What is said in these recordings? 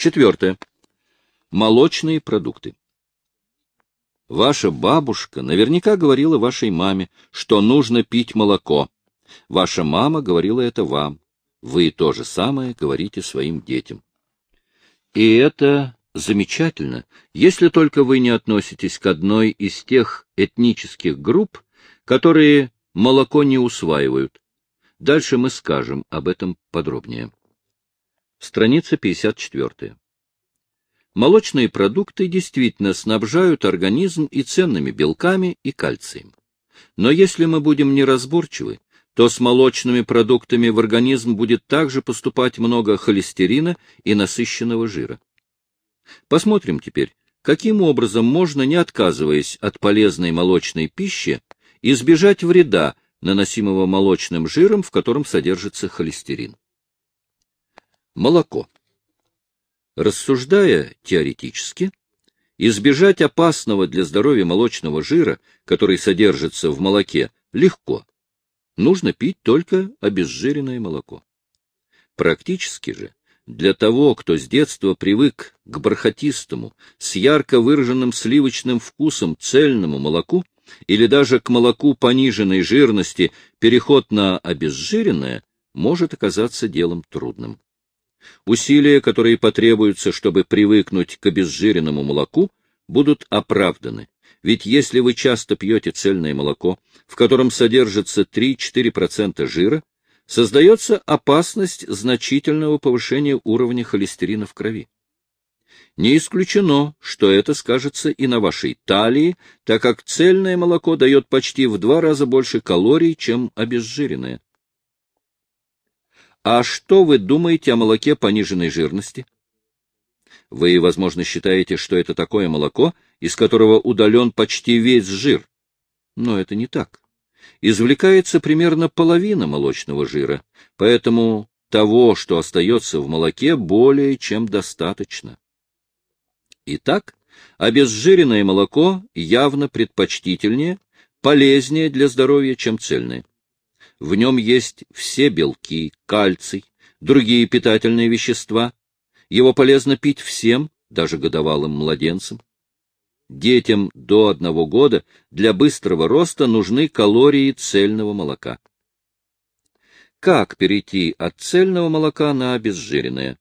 Четвертое. Молочные продукты. Ваша бабушка наверняка говорила вашей маме, что нужно пить молоко. Ваша мама говорила это вам. Вы то же самое говорите своим детям. И это замечательно, если только вы не относитесь к одной из тех этнических групп, которые молоко не усваивают. Дальше мы скажем об этом подробнее. Страница 54. Молочные продукты действительно снабжают организм и ценными белками и кальцием. Но если мы будем неразборчивы, то с молочными продуктами в организм будет также поступать много холестерина и насыщенного жира. Посмотрим теперь, каким образом можно, не отказываясь от полезной молочной пищи, избежать вреда, наносимого молочным жиром, в котором содержится холестерин. Молоко. Рассуждая теоретически, избежать опасного для здоровья молочного жира, который содержится в молоке, легко. Нужно пить только обезжиренное молоко. Практически же для того, кто с детства привык к бархатистому, с ярко выраженным сливочным вкусом цельному молоку, или даже к молоку пониженной жирности переход на обезжиренное может оказаться делом трудным. Усилия, которые потребуются, чтобы привыкнуть к обезжиренному молоку, будут оправданы. Ведь если вы часто пьете цельное молоко, в котором содержится 3-4% жира, создается опасность значительного повышения уровня холестерина в крови. Не исключено, что это скажется и на вашей талии, так как цельное молоко дает почти в два раза больше калорий, чем обезжиренное. А что вы думаете о молоке пониженной жирности? Вы, возможно, считаете, что это такое молоко, из которого удален почти весь жир. Но это не так извлекается примерно половина молочного жира, поэтому того, что остается в молоке, более чем достаточно. Итак, обезжиренное молоко явно предпочтительнее, полезнее для здоровья, чем цельное. В нем есть все белки, кальций, другие питательные вещества. Его полезно пить всем, даже годовалым младенцам. Детям до одного года для быстрого роста нужны калории цельного молока. Как перейти от цельного молока на обезжиренное?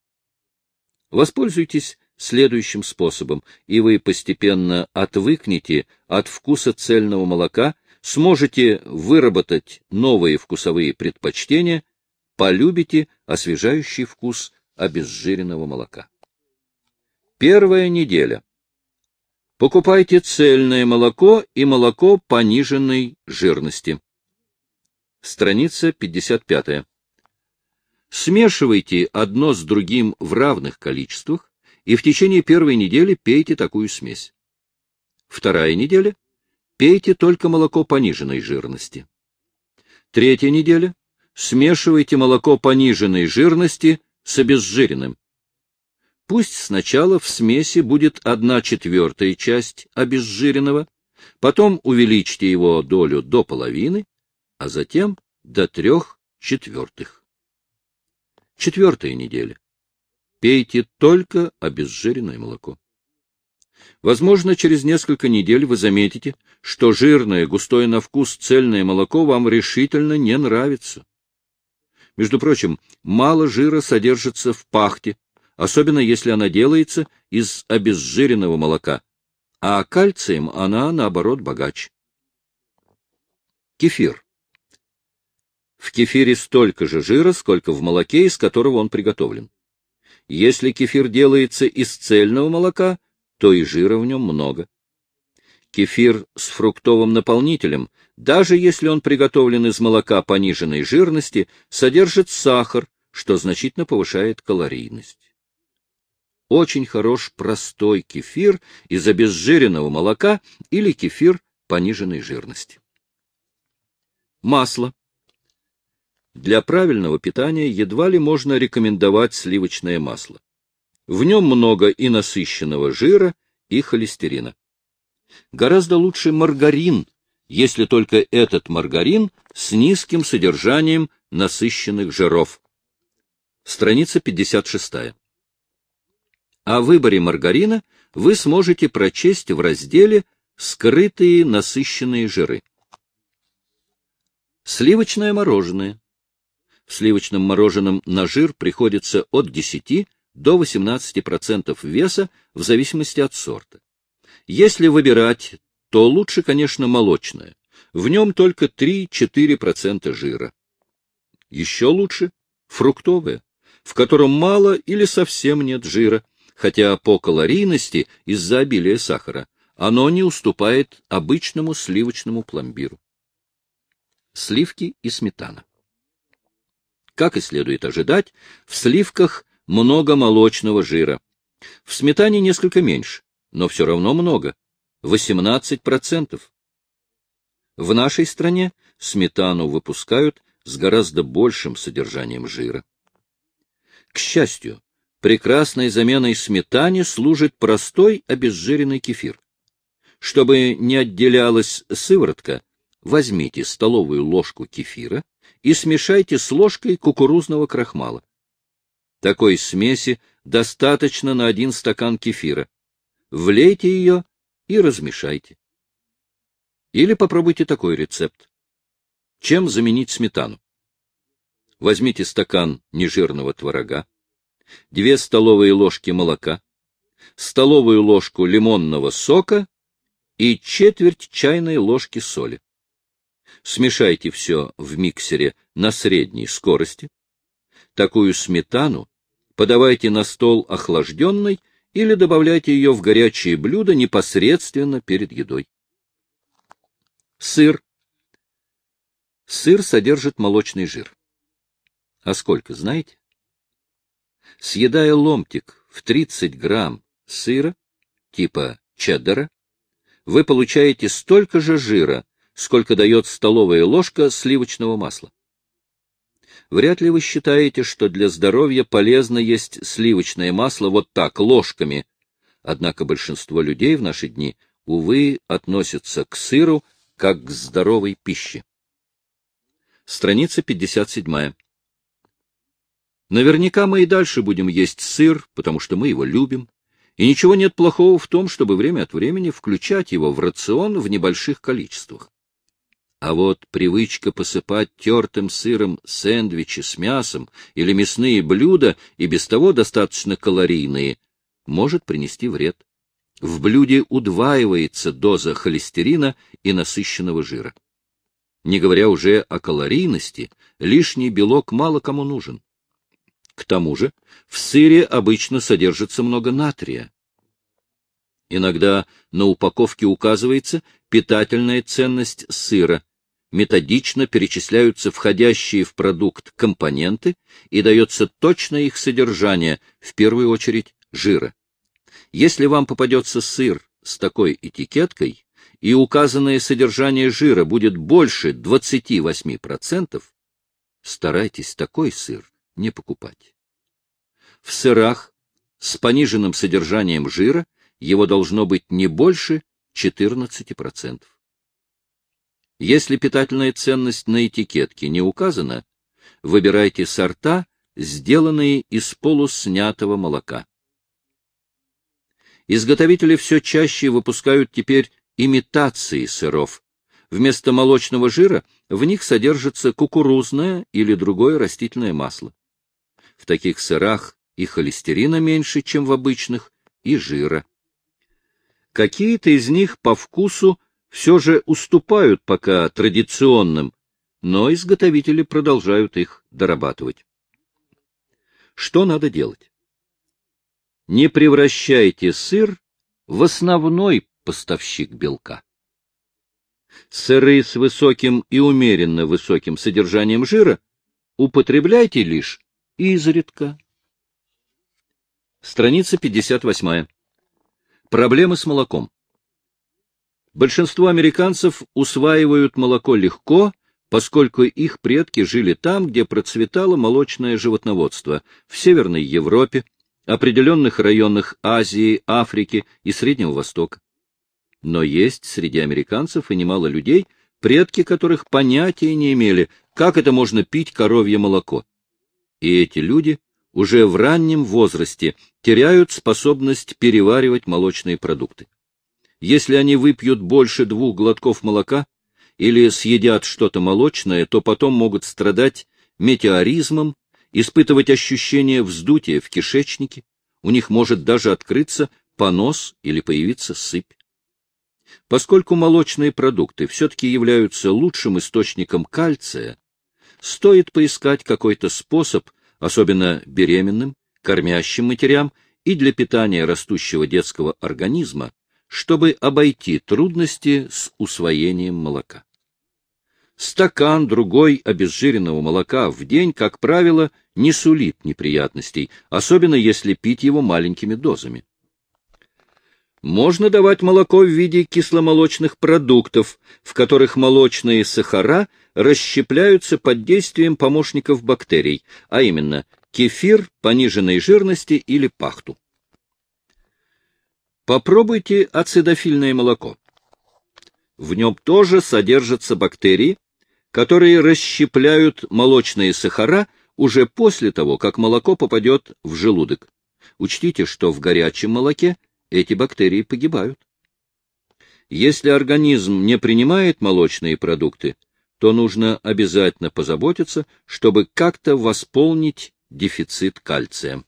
Воспользуйтесь следующим способом, и вы постепенно отвыкнете от вкуса цельного молока, сможете выработать новые вкусовые предпочтения, полюбите освежающий вкус обезжиренного молока. Первая неделя. Покупайте цельное молоко и молоко пониженной жирности. Страница 55. Смешивайте одно с другим в равных количествах и в течение первой недели пейте такую смесь. Вторая неделя – пейте только молоко пониженной жирности. Третья неделя – смешивайте молоко пониженной жирности с обезжиренным. Пусть сначала в смеси будет одна четвертая часть обезжиренного, потом увеличьте его долю до половины, а затем до трех четвертых. Четвертая неделя. Пейте только обезжиренное молоко. Возможно, через несколько недель вы заметите, что жирное, густое на вкус цельное молоко вам решительно не нравится. Между прочим, мало жира содержится в пахте, особенно если она делается из обезжиренного молока, а кальцием она, наоборот, богаче. Кефир. В кефире столько же жира, сколько в молоке, из которого он приготовлен. Если кефир делается из цельного молока, то и жира в нем много. Кефир с фруктовым наполнителем, даже если он приготовлен из молока пониженной жирности, содержит сахар, что значительно повышает калорийность очень хорош простой кефир из обезжиренного молока или кефир пониженной жирности. Масло. Для правильного питания едва ли можно рекомендовать сливочное масло. В нем много и насыщенного жира, и холестерина. Гораздо лучше маргарин, если только этот маргарин с низким содержанием насыщенных жиров. Страница 56. О выборе маргарина вы сможете прочесть в разделе «Скрытые насыщенные жиры». Сливочное мороженое. В сливочном мороженом на жир приходится от 10 до 18% веса в зависимости от сорта. Если выбирать, то лучше, конечно, молочное. В нем только 3-4% жира. Еще лучше фруктовое, в котором мало или совсем нет жира, хотя по калорийности из-за обилия сахара оно не уступает обычному сливочному пломбиру. Сливки и сметана. Как и следует ожидать, в сливках много молочного жира. В сметане несколько меньше, но все равно много — 18%. В нашей стране сметану выпускают с гораздо большим содержанием жира. К счастью, прекрасной заменой сметане служит простой обезжиренный кефир. Чтобы не отделялась сыворотка, возьмите столовую ложку кефира и смешайте с ложкой кукурузного крахмала. Такой смеси достаточно на один стакан кефира. Влейте ее и размешайте. Или попробуйте такой рецепт. Чем заменить сметану? Возьмите стакан нежирного творога, две столовые ложки молока, столовую ложку лимонного сока и четверть чайной ложки соли. Смешайте все в миксере на средней скорости. Такую сметану подавайте на стол охлажденной или добавляйте ее в горячие блюда непосредственно перед едой. Сыр. Сыр содержит молочный жир. А сколько, знаете? Съедая ломтик в 30 грамм сыра, типа чеддера, вы получаете столько же жира, сколько дает столовая ложка сливочного масла. Вряд ли вы считаете, что для здоровья полезно есть сливочное масло вот так, ложками. Однако большинство людей в наши дни, увы, относятся к сыру как к здоровой пище. Страница 57. Наверняка мы и дальше будем есть сыр, потому что мы его любим, и ничего нет плохого в том, чтобы время от времени включать его в рацион в небольших количествах. А вот привычка посыпать тертым сыром сэндвичи с мясом или мясные блюда, и без того достаточно калорийные, может принести вред. В блюде удваивается доза холестерина и насыщенного жира. Не говоря уже о калорийности, лишний белок мало кому нужен. К тому же в сыре обычно содержится много натрия. Иногда на упаковке указывается питательная ценность сыра, методично перечисляются входящие в продукт компоненты и дается точное их содержание, в первую очередь жира. Если вам попадется сыр с такой этикеткой, и указанное содержание жира будет больше 28%, старайтесь такой сыр не покупать. В сырах с пониженным содержанием жира его должно быть не больше 14%. Если питательная ценность на этикетке не указана, выбирайте сорта, сделанные из полуснятого молока. Изготовители все чаще выпускают теперь имитации сыров. Вместо молочного жира в них содержится кукурузное или другое растительное масло. В таких сырах и холестерина меньше, чем в обычных, и жира. Какие-то из них по вкусу все же уступают пока традиционным, но изготовители продолжают их дорабатывать. Что надо делать? Не превращайте сыр в основной поставщик белка. Сыры с высоким и умеренно высоким содержанием жира употребляйте лишь изредка. Страница 58. Проблемы с молоком. Большинство американцев усваивают молоко легко, поскольку их предки жили там, где процветало молочное животноводство, в Северной Европе, определенных районах Азии, Африки и Среднего Востока. Но есть среди американцев и немало людей, предки которых понятия не имели, как это можно пить коровье молоко. И эти люди уже в раннем возрасте теряют способность переваривать молочные продукты. Если они выпьют больше двух глотков молока или съедят что-то молочное, то потом могут страдать метеоризмом, испытывать ощущение вздутия в кишечнике, у них может даже открыться понос или появиться сыпь. Поскольку молочные продукты все-таки являются лучшим источником кальция, стоит поискать какой-то способ, особенно беременным, кормящим матерям и для питания растущего детского организма, чтобы обойти трудности с усвоением молока. Стакан другой обезжиренного молока в день, как правило, не сулит неприятностей, особенно если пить его маленькими дозами. Можно давать молоко в виде кисломолочных продуктов, в которых молочные сахара расщепляются под действием помощников бактерий, а именно кефир пониженной жирности или пахту. Попробуйте ацидофильное молоко. В нем тоже содержатся бактерии, которые расщепляют молочные сахара уже после того, как молоко попадет в желудок. Учтите, что в горячем молоке эти бактерии погибают. Если организм не принимает молочные продукты, то нужно обязательно позаботиться, чтобы как-то восполнить дефицит кальция.